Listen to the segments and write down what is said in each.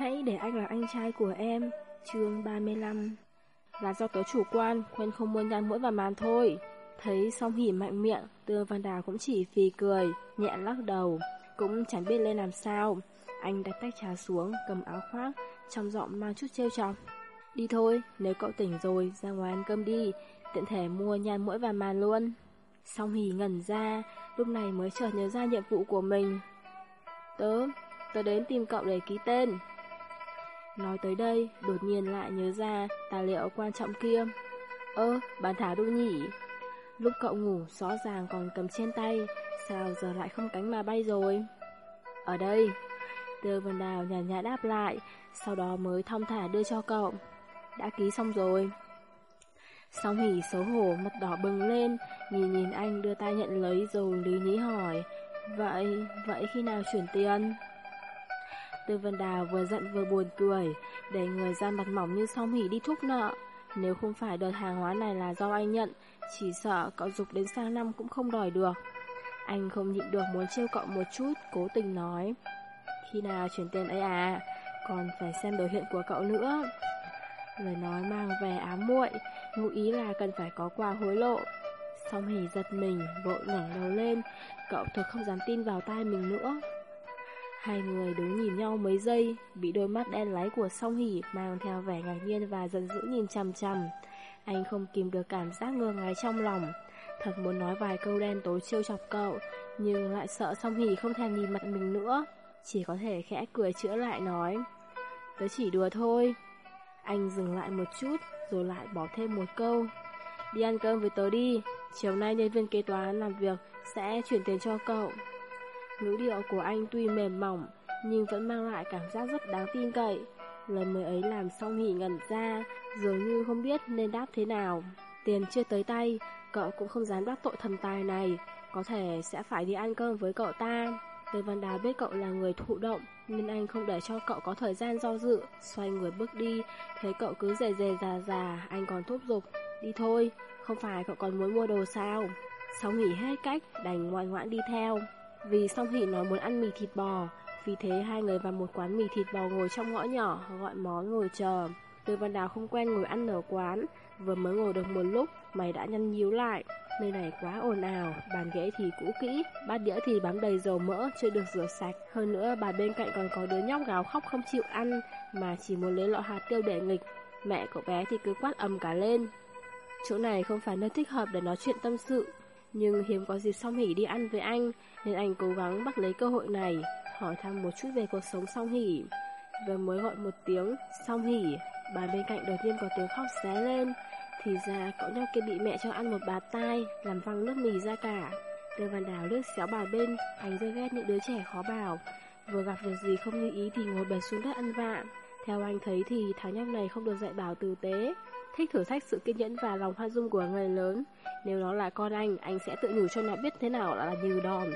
Hãy để anh là anh trai của em, Chương 35 Là do tớ chủ quan Quên không muốn nhăn mũi vào màn thôi. Thấy song hỉ mạnh miệng Tương Văn Đào cũng chỉ phì cười, Nhẹ lắc đầu. Cũng chẳng biết lên làm sao. Anh đặt tách trà xuống, Cầm áo khoác, Trong giọng mang chút trêu chọc. Đi thôi, Nếu cậu tỉnh rồi, Ra ngoài ăn cơm đi. Tiện thể mua nhan mũi và màn luôn. Song hỉ ngẩn ra, Lúc này mới chợt nhớ ra nhiệm vụ của mình. Tớ Tớ đến tìm cậu để ký tên. Nói tới đây, đột nhiên lại nhớ ra tài liệu quan trọng kia. Ơ, bàn thảo đâu nhỉ? Lúc cậu ngủ, rõ ràng còn cầm trên tay, sao giờ lại không cánh mà bay rồi? Ở đây, Tư Vân Đào nhàn nhã đáp lại, sau đó mới thong thả đưa cho cậu. Đã ký xong rồi. Song hỉ xấu hổ, mặt đỏ bừng lên, nhìn nhìn anh đưa tay nhận lấy rồi lý nhí hỏi. Vậy, vậy khi nào chuyển tiền? Tư Vân Đào vừa giận vừa buồn cười, để người ra mặt mỏng như song hỉ đi thúc nợ. Nếu không phải đợt hàng hóa này là do anh nhận, chỉ sợ cậu dục đến sang năm cũng không đòi được. Anh không nhịn được muốn trêu cậu một chút, cố tình nói. Khi nào chuyển tiền ấy à, còn phải xem biểu hiện của cậu nữa. Lời nói mang vẻ ám muội, ngụ ý là cần phải có quà hối lộ. Song hỉ giật mình, vội ngẩng đầu lên, cậu thật không dám tin vào tai mình nữa. Hai người đứng nhìn nhau mấy giây, bị đôi mắt đen láy của song hỉ mang theo vẻ ngạc nhiên và giận dữ nhìn chằm chằm. Anh không kìm được cảm giác ngơ ngái trong lòng. Thật muốn nói vài câu đen tối trêu chọc cậu, nhưng lại sợ song hỉ không thèm nhìn mặt mình nữa. Chỉ có thể khẽ cười chữa lại nói. Tớ chỉ đùa thôi. Anh dừng lại một chút, rồi lại bỏ thêm một câu. Đi ăn cơm với tớ đi, chiều nay nhân viên kế toán làm việc sẽ chuyển tiền cho cậu. Ngữ điệu của anh tuy mềm mỏng, nhưng vẫn mang lại cảm giác rất đáng tin cậy. lần mới ấy làm xong hỉ ngẩn ra, dường như không biết nên đáp thế nào. Tiền chưa tới tay, cậu cũng không dám đáp tội thần tài này, có thể sẽ phải đi ăn cơm với cậu ta. Tề Văn Đào biết cậu là người thụ động, nên anh không để cho cậu có thời gian do dự, xoay người bước đi, thấy cậu cứ dề dề già già, anh còn thúc giục, đi thôi, không phải cậu còn muốn mua đồ sao. Sau nghỉ hết cách, đành ngoan ngoãn đi theo. Vì song hỷ nói muốn ăn mì thịt bò, vì thế hai người vào một quán mì thịt bò ngồi trong ngõ nhỏ, gọi món ngồi chờ. tôi Văn Đào không quen ngồi ăn ở quán, vừa mới ngồi được một lúc, mày đã nhăn nhíu lại. Nơi này quá ồn ào, bàn ghế thì cũ kỹ, bát đĩa thì bám đầy dầu mỡ, chưa được rửa sạch. Hơn nữa, bà bên cạnh còn có đứa nhóc gào khóc không chịu ăn, mà chỉ muốn lấy lọ hạt tiêu để nghịch. Mẹ cậu bé thì cứ quát ầm cả lên. Chỗ này không phải nơi thích hợp để nói chuyện tâm sự, nhưng hiếm có dịp song hỉ đi ăn với anh, nên anh cố gắng bắt lấy cơ hội này, hỏi thăm một chút về cuộc sống song hỉ. Vừa mới gọi một tiếng, song hỉ, bà bên cạnh đột nhiên có tiếng khóc xé lên. Thì ra cậu nhau kia bị mẹ cho ăn một bát tai, làm văng nước mì ra cả. từ Văn Đào lướt xéo bà bên, anh rơi ghét những đứa trẻ khó bảo. Vừa gặp việc gì không như ý thì ngồi bệt xuống đất ăn vạ. Theo anh thấy thì thằng nhóc này không được dạy bảo tử tế, thích thử thách sự kiên nhẫn và lòng khoan dung của người lớn. Nếu nó là con anh, anh sẽ tự nhủ cho nó biết thế nào là như đòn.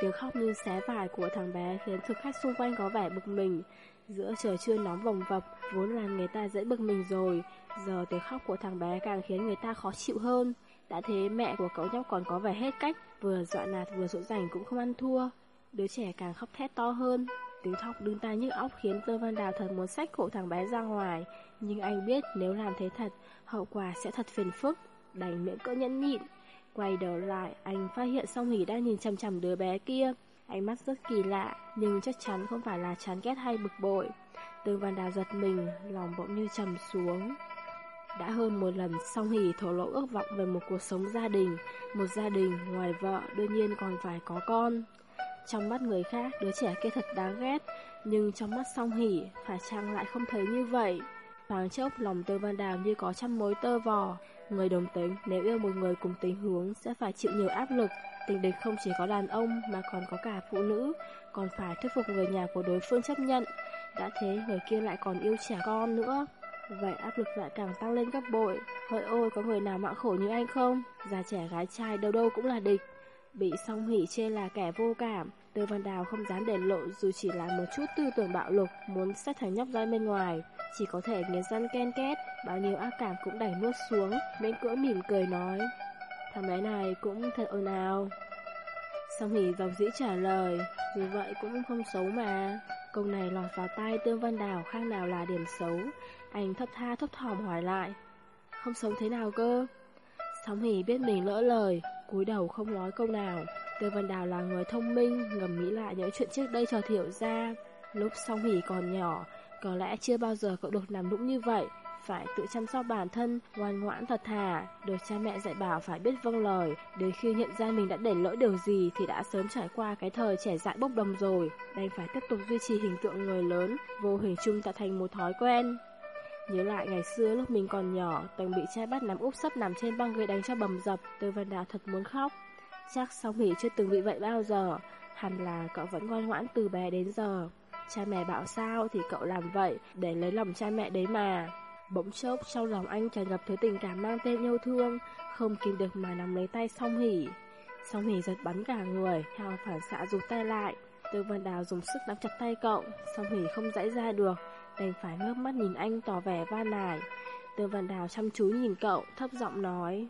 Tiếng khóc như xé vải của thằng bé khiến thực khách xung quanh có vẻ bực mình. Giữa trời trưa nóng vòng vập, vốn làm người ta dễ bực mình rồi. Giờ tiếng khóc của thằng bé càng khiến người ta khó chịu hơn. Đã thế mẹ của cậu nhóc còn có vẻ hết cách, vừa dọa nạt vừa dỗ dành cũng không ăn thua. Đứa trẻ càng khóc thét to hơn. Tiếng thóc đứng tai nhức óc khiến Tơ Văn Đào thật muốn sách cổ thằng bé ra ngoài. Nhưng anh biết nếu làm thế thật, hậu quả sẽ thật phiền phức. Đành miễn cỡ nhẫn nhịn. Quay đầu lại, anh phát hiện song hỉ đang nhìn chằm chằm đứa bé kia. Ánh mắt rất kỳ lạ, nhưng chắc chắn không phải là chán ghét hay bực bội. Tương Văn Đào giật mình, lòng bỗng như trầm xuống. Đã hơn một lần song hỉ thổ lộ ước vọng về một cuộc sống gia đình, một gia đình ngoài vợ đương nhiên còn phải có con. Trong mắt người khác, đứa trẻ kia thật đáng ghét, nhưng trong mắt song hỉ, phải chăng lại không thấy như vậy. Thoáng chốc lòng Tư Văn Đào như có trăm mối tơ vò. Người đồng tính nếu yêu một người cùng tính hướng sẽ phải chịu nhiều áp lực. Tình địch không chỉ có đàn ông mà còn có cả phụ nữ, còn phải thuyết phục người nhà của đối phương chấp nhận. Đã thế người kia lại còn yêu trẻ con nữa. Vậy áp lực lại càng tăng lên gấp bội. Hỡi ôi có người nào mạng khổ như anh không? Già trẻ gái trai đâu đâu cũng là địch. Bị song hỉ chê là kẻ vô cảm, Tư Văn Đào không dám để lộ dù chỉ là một chút tư tưởng bạo lực muốn xét thằng nhóc ra bên ngoài. Chỉ có thể nghiến răng ken két, bao nhiêu ác cảm cũng đẩy nuốt xuống, miễn cưỡng mỉm cười nói. Thằng bé này cũng thật ồn ào. Song hỉ dòng dĩ trả lời, dù vậy cũng không xấu mà. Câu này lọt vào tai Tương Văn Đào khác nào là điểm xấu. Anh thấp tha thấp thỏm hỏi lại. Không xấu thế nào cơ? Song hỉ biết mình lỡ lời, cúi đầu không nói câu nào. Tề Văn Đào là người thông minh, ngầm nghĩ lại những chuyện trước đây cho thiểu ra. Lúc song hỉ còn nhỏ, có lẽ chưa bao giờ cậu được làm nũng như vậy, phải tự chăm sóc bản thân, ngoan ngoãn thật thà, được cha mẹ dạy bảo phải biết vâng lời, đến khi nhận ra mình đã để lỗi điều gì thì đã sớm trải qua cái thời trẻ dại bốc đồng rồi, đành phải tiếp tục duy trì hình tượng người lớn, vô hình chung tạo thành một thói quen. Nhớ lại ngày xưa lúc mình còn nhỏ, từng bị cha bắt nằm úp sấp nằm trên băng ghế đánh cho bầm dập, Tư Văn Đào thật muốn khóc. Chắc song hỉ chưa từng bị vậy bao giờ, hẳn là cậu vẫn ngoan ngoãn từ bé đến giờ. Cha mẹ bảo sao thì cậu làm vậy để lấy lòng cha mẹ đấy mà. Bỗng chốc trong lòng anh tràn ngập thứ tình cảm mang tên yêu thương, không kìm được mà nắm lấy tay song hỉ. Song hỉ giật bắn cả người, theo phản xạ rụt tay lại. Tư Văn Đào dùng sức nắm chặt tay cậu, song hỉ không dãy ra được, đành phải ngước mắt nhìn anh tỏ vẻ van nài. Tư Văn Đào chăm chú nhìn cậu, thấp giọng nói.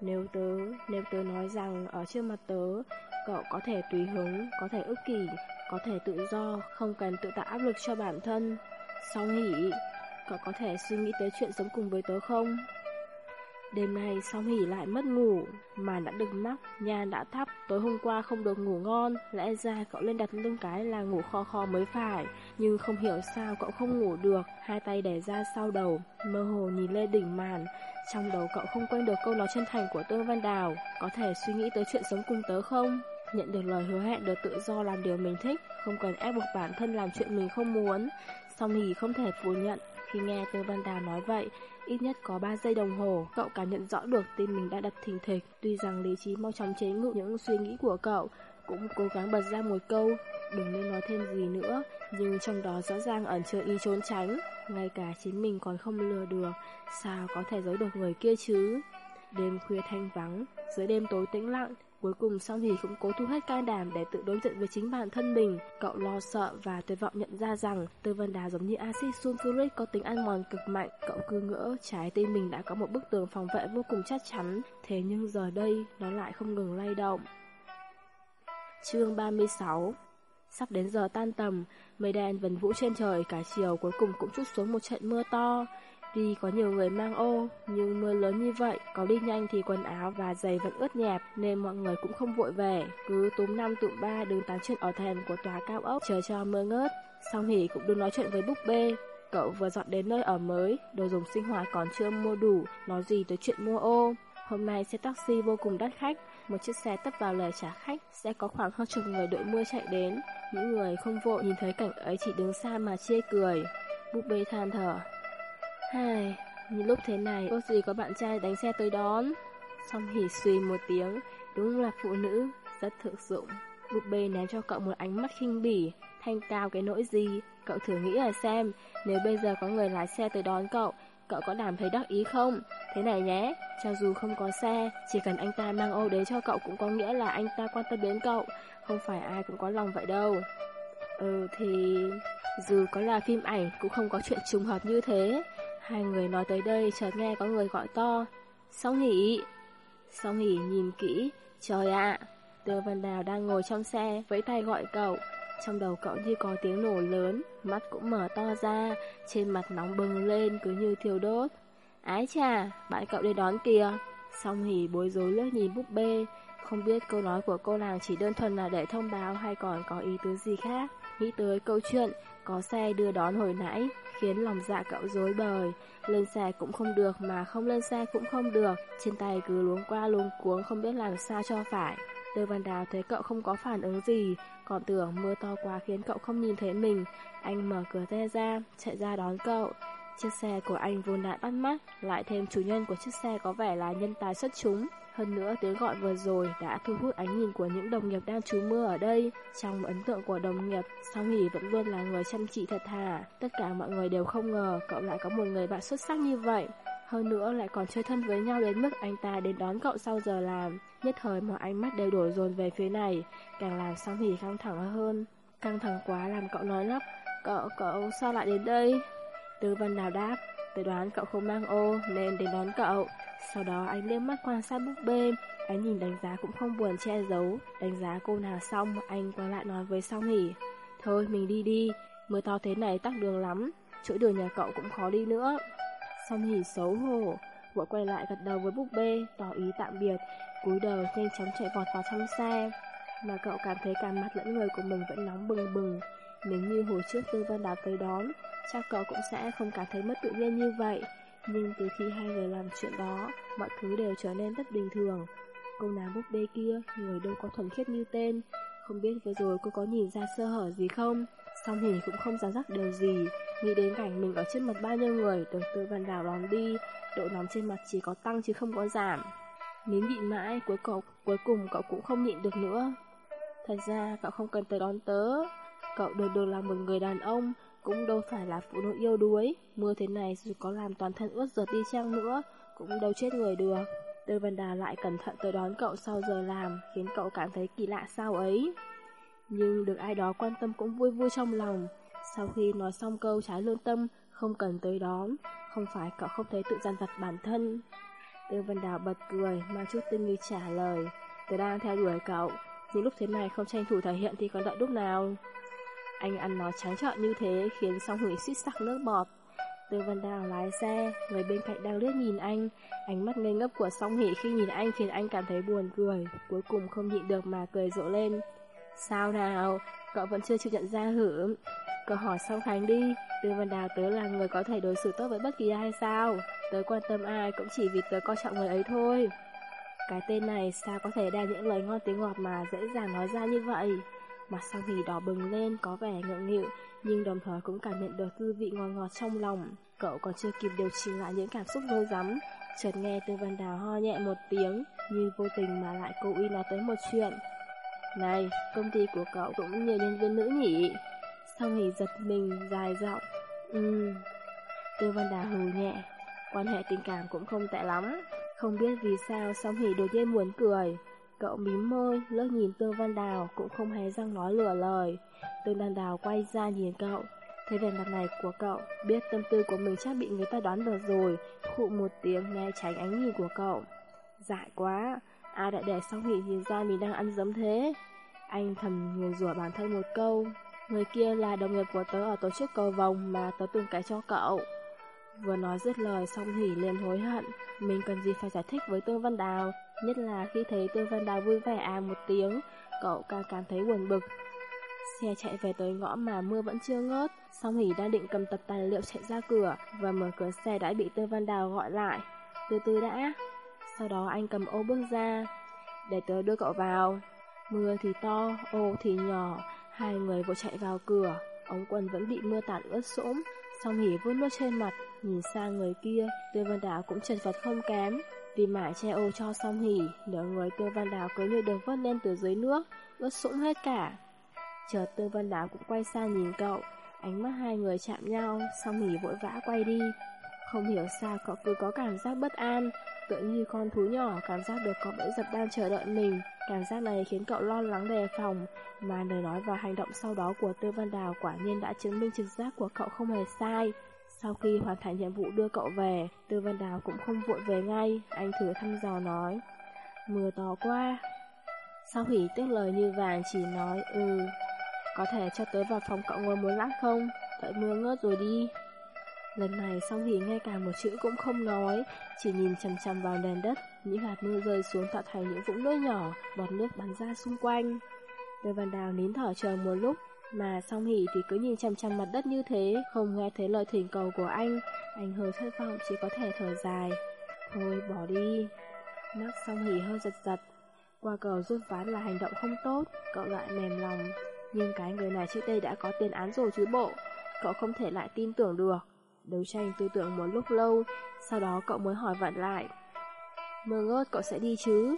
Nếu tớ, nếu tớ nói rằng ở trước mặt tớ, cậu có thể tùy hứng, có thể ức kỷ, có thể tự do, không cần tự tạo áp lực cho bản thân. Song hỉ, cậu có thể suy nghĩ tới chuyện sống cùng với tớ không? Đêm nay song Hỷ lại mất ngủ, mà đã đừng mắc, nhà đã thắp, tối hôm qua không được ngủ ngon, lẽ ra cậu lên đặt lưng cái là ngủ kho kho mới phải, nhưng không hiểu sao cậu không ngủ được, hai tay đè ra sau đầu, mơ hồ nhìn lên đỉnh màn, trong đầu cậu không quên được câu nói chân thành của Tương Văn Đào, có thể suy nghĩ tới chuyện sống cùng tớ không? Nhận được lời hứa hẹn được tự do làm điều mình thích, không cần ép buộc bản thân làm chuyện mình không muốn. Song hì không thể phủ nhận, khi nghe Tương Văn Đào nói vậy, ít nhất có 3 giây đồng hồ, cậu cảm nhận rõ được tim mình đã đập thình thịch. Tuy rằng lý trí mau chóng chế ngự những suy nghĩ của cậu, cũng cố gắng bật ra một câu, đừng nên nói thêm gì nữa, nhưng trong đó rõ ràng ẩn chứa ý trốn tránh. Ngay cả chính mình còn không lừa được, sao có thể giấu được người kia chứ? Đêm khuya thanh vắng, dưới đêm tối tĩnh lặng, Cuối cùng Song Hỷ cũng cố thu hết can đảm để tự đối diện với chính bản thân mình. Cậu lo sợ và tuyệt vọng nhận ra rằng Tư Vân Đà giống như axit sulfuric có tính ăn mòn cực mạnh. Cậu cứ ngỡ trái tim mình đã có một bức tường phòng vệ vô cùng chắc chắn. Thế nhưng giờ đây nó lại không ngừng lay động. Chương 36 Sắp đến giờ tan tầm, mây đen vần vũ trên trời cả chiều cuối cùng cũng chút xuống một trận mưa to. Tuy có nhiều người mang ô, nhưng mưa lớn như vậy, có đi nhanh thì quần áo và giày vẫn ướt nhẹp, nên mọi người cũng không vội về. Cứ túm năm tụm ba đứng tán chuyện ở thềm của tòa cao ốc, chờ cho mưa ngớt. Xong hỉ cũng đừng nói chuyện với búp bê. Cậu vừa dọn đến nơi ở mới, đồ dùng sinh hoạt còn chưa mua đủ, nói gì tới chuyện mua ô. Hôm nay xe taxi vô cùng đắt khách, một chiếc xe tấp vào lề trả khách, sẽ có khoảng hơn chục người đội mưa chạy đến. Những người không vội nhìn thấy cảnh ấy chỉ đứng xa mà chê cười. Búp bê than thở, Hai, như lúc thế này, có gì có bạn trai đánh xe tới đón. Xong hỉ suy một tiếng, đúng là phụ nữ, rất thực dụng. Búp bê ném cho cậu một ánh mắt khinh bỉ, thanh cao cái nỗi gì, cậu thử nghĩ là xem, nếu bây giờ có người lái xe tới đón cậu, cậu có làm thấy đắc ý không? Thế này nhé, cho dù không có xe, chỉ cần anh ta mang ô đế cho cậu cũng có nghĩa là anh ta quan tâm đến cậu, không phải ai cũng có lòng vậy đâu. Ừ thì... Dù có là phim ảnh cũng không có chuyện trùng hợp như thế. Hai người nói tới đây chợt nghe có người gọi to. Song hỉ Song hỉ nhìn kỹ. Trời ạ Tiêu Văn Đào đang ngồi trong xe với tay gọi cậu. Trong đầu cậu như có tiếng nổ lớn Mắt cũng mở to ra Trên mặt nóng bừng lên cứ như thiêu đốt. Ái chà Bạn cậu đi đón kìa. Song hỉ bối rối lướt nhìn búp bê. Không biết câu nói của cô nàng chỉ đơn thuần là để thông báo hay còn có ý tứ gì khác. Nghĩ tới câu chuyện có xe đưa đón hồi nãy khiến lòng dạ cậu rối bời. Lên xe cũng không được mà không lên xe cũng không được, trên tay cứ luống qua luống cuống không biết làm sao cho phải. Tư Văn Đào thấy cậu không có phản ứng gì, còn tưởng mưa to quá khiến cậu không nhìn thấy mình. Anh mở cửa xe ra, chạy ra đón cậu. Chiếc xe của anh vốn đã bắt mắt, lại thêm chủ nhân của chiếc xe có vẻ là nhân tài xuất chúng. Hơn nữa tiếng gọi vừa rồi đã thu hút ánh nhìn của những đồng nghiệp đang trú mưa ở đây. Trong ấn tượng của đồng nghiệp, Song Hỷ vẫn luôn là người chăm chỉ thật thà. Tất cả mọi người đều không ngờ cậu lại có một người bạn xuất sắc như vậy. Hơn nữa lại còn chơi thân với nhau đến mức anh ta đến đón cậu sau giờ làm. Nhất thời mọi ánh mắt đều đổ dồn về phía này, càng làm Song Hỷ căng thẳng hơn. Căng thẳng quá làm cậu nói lắp, cậu, cậu sao lại đến đây? Tư văn đào đáp, tôi đoán cậu không mang ô nên đến đón cậu. Sau đó anh liếc mắt quan sát búp bê, anh nhìn đánh giá cũng không buồn che giấu. Đánh giá cô nào xong, anh quay lại nói với Song Hỷ. Thôi mình đi đi, mưa to thế này tắc đường lắm, chỗ đường nhà cậu cũng khó đi nữa. Song hỉ xấu hổ, vội quay lại gật đầu với búp bê, tỏ ý tạm biệt, cúi đầu nhanh chóng chạy vọt vào trong xe. Mà cậu cảm thấy cả mặt lẫn người của mình vẫn nóng bừng bừng. Nếu như hồi trước Tư Văn Đào tới đón, chắc cậu cũng sẽ không cảm thấy mất tự nhiên như vậy. Nhưng từ khi hai người làm chuyện đó, mọi thứ đều trở nên rất bình thường. Cô nàng búp bê kia, người đâu có thuần khiết như tên. Không biết vừa rồi cô có nhìn ra sơ hở gì không? Song hỉ cũng không dám rắc điều gì. Nghĩ đến cảnh mình ở trước mặt bao nhiêu người được Tư Văn Đào đón đi, độ nóng trên mặt chỉ có tăng chứ không có giảm. Nín nhịn mãi, cuối cùng, cuối cùng cậu cũng không nhịn được nữa. Thật ra cậu không cần tới đón tớ. Cậu được được là một người đàn ông, cũng đâu phải là phụ nữ yêu đuối. Mưa thế này dù có làm toàn thân ướt giọt đi chăng nữa, cũng đâu chết người được. Tư Văn Đà lại cẩn thận tới đón cậu sau giờ làm, khiến cậu cảm thấy kỳ lạ sao ấy. Nhưng được ai đó quan tâm cũng vui vui trong lòng. Sau khi nói xong câu trái lương tâm, không cần tới đó không phải cậu không thấy tự gian vặt bản thân. Tiêu Văn Đào bật cười, mang chút tinh nghi trả lời. Tớ đang theo đuổi cậu, nhưng lúc thế này không tranh thủ thể hiện thì còn đợi lúc nào. Anh ăn nói trắng trợn như thế khiến song hủy suýt sắc nước bọt. Tư Văn Đào lái xe, người bên cạnh đang liếc nhìn anh. Ánh mắt ngây ngốc của song hỷ khi nhìn anh khiến anh cảm thấy buồn cười. Cuối cùng không nhịn được mà cười rộ lên. Sao nào, cậu vẫn chưa chịu nhận ra hử? Cậu hỏi xong Khánh đi, Tư Văn Đào tớ là người có thể đối xử tốt với bất kỳ ai sao? Tớ quan tâm ai cũng chỉ vì tớ coi trọng người ấy thôi. Cái tên này sao có thể đa những lời ngon tiếng ngọt mà dễ dàng nói ra như vậy? Mặt song hỉ đỏ bừng lên có vẻ ngượng nghịu, nhưng đồng thời cũng cảm nhận được tư vị ngon ngọt trong lòng. Cậu còn chưa kịp điều chỉnh lại những cảm xúc dối rắm, chợt nghe Tư Văn Đào ho nhẹ một tiếng, như vô tình mà lại cố ý nói tới một chuyện. Này, công ty của cậu cũng nhiều nhân viên nữ nhỉ? Song Hỷ giật mình, dài giọng. Ừm. Tư Văn Đào hừ nhẹ, quan hệ tình cảm cũng không tệ lắm. Không biết vì sao song Hỷ đột nhiên muốn cười. Cậu mím môi, lướt nhìn Tương Văn Đào cũng không hé răng nói lừa lời. Tương Văn Đào quay ra nhìn cậu. Thấy vẻ mặt này của cậu, biết tâm tư của mình chắc bị người ta đoán được rồi, khụ một tiếng nghe tránh ánh nhìn của cậu. Dại quá, ai đã để song Hỷ nhìn ra mình đang ăn dấm thế? Anh thầm nguyền rủa bản thân một câu. Người kia là đồng nghiệp của tớ ở tổ chức cầu vòng mà tớ từng cái cho cậu. Vừa nói dứt lời xong hỉ liền hối hận, mình cần gì phải giải thích với Tương Văn Đào, nhất là khi thấy Tương Văn Đào vui vẻ à một tiếng, cậu càng cảm thấy buồn bực. Xe chạy về tới ngõ mà mưa vẫn chưa ngớt, song hỉ đang định cầm tập tài liệu chạy ra cửa và mở cửa xe đã bị Tương Văn Đào gọi lại. Từ từ đã. Sau đó anh cầm ô bước ra. Để tớ đưa cậu vào. Mưa thì to, ô thì nhỏ, hai người vội chạy vào cửa. Ống quần vẫn bị mưa tạt ướt sũng, song hỉ vuốt nước trên mặt, Nhìn sang người kia, Tiêu Văn Đào cũng chật vật không kém. Vì mãi che ô cho song hỉ, nửa người Tiêu Văn Đào cứ như được vớt lên từ dưới nước, ướt sũng hết cả. Chợt Tiêu Văn Đào cũng quay sang nhìn cậu, ánh mắt hai người chạm nhau, song hỉ vội vã quay đi. Không hiểu sao cậu cứ có cảm giác bất an, tựa như con thú nhỏ cảm giác được có bẫy dập đang chờ đợi mình. Cảm giác này khiến cậu lo lắng đề phòng, mà lời nói và hành động sau đó của Tư Văn Đào quả nhiên đã chứng minh trực giác của cậu không hề sai. Sau khi hoàn thành nhiệm vụ đưa cậu về, Tư Văn Đào cũng không vội về ngay, anh thử thăm dò nói. Mưa to quá. Sau hỉ tiếc lời như vàng chỉ nói, ừ, có thể cho tới vào phòng cậu ngồi muốn lát không? Đợi mưa ngớt rồi đi. Lần này song hỉ ngay cả một chữ cũng không nói, chỉ nhìn chằm chằm vào nền đất, những hạt mưa rơi xuống tạo thành những vũng nước nhỏ, bọt nước bắn ra xung quanh. đôi Văn Đào nín thở chờ một lúc, mà song hỉ thì cứ nhìn chằm chằm mặt đất như thế, không nghe thấy lời thỉnh cầu của anh. Anh hơi thất vọng chỉ có thể thở dài. Thôi bỏ đi. Mắt song hỉ hơi giật giật. Qua cầu rút ván là hành động không tốt, cậu lại mềm lòng. Nhưng cái người này trước đây đã có tiền án rồi chứ bộ. Cậu không thể lại tin tưởng được. Đấu tranh tư tưởng một lúc lâu, sau đó cậu mới hỏi vặn lại. Mơ ngớt cậu sẽ đi chứ?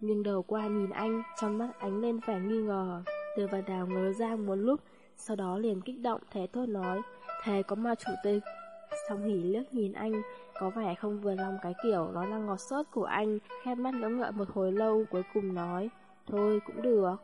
Nhưng đầu qua nhìn anh, trong mắt ánh lên vẻ nghi ngờ. Từ và đào ngớ ra một lúc, sau đó liền kích động thế thốt nói, thề có ma chủ tịch. Xong hỉ liếc nhìn anh, có vẻ không vừa lòng cái kiểu nó là ngọt sốt của anh, khép mắt ngẫm ngợi một hồi lâu cuối cùng nói, thôi cũng được.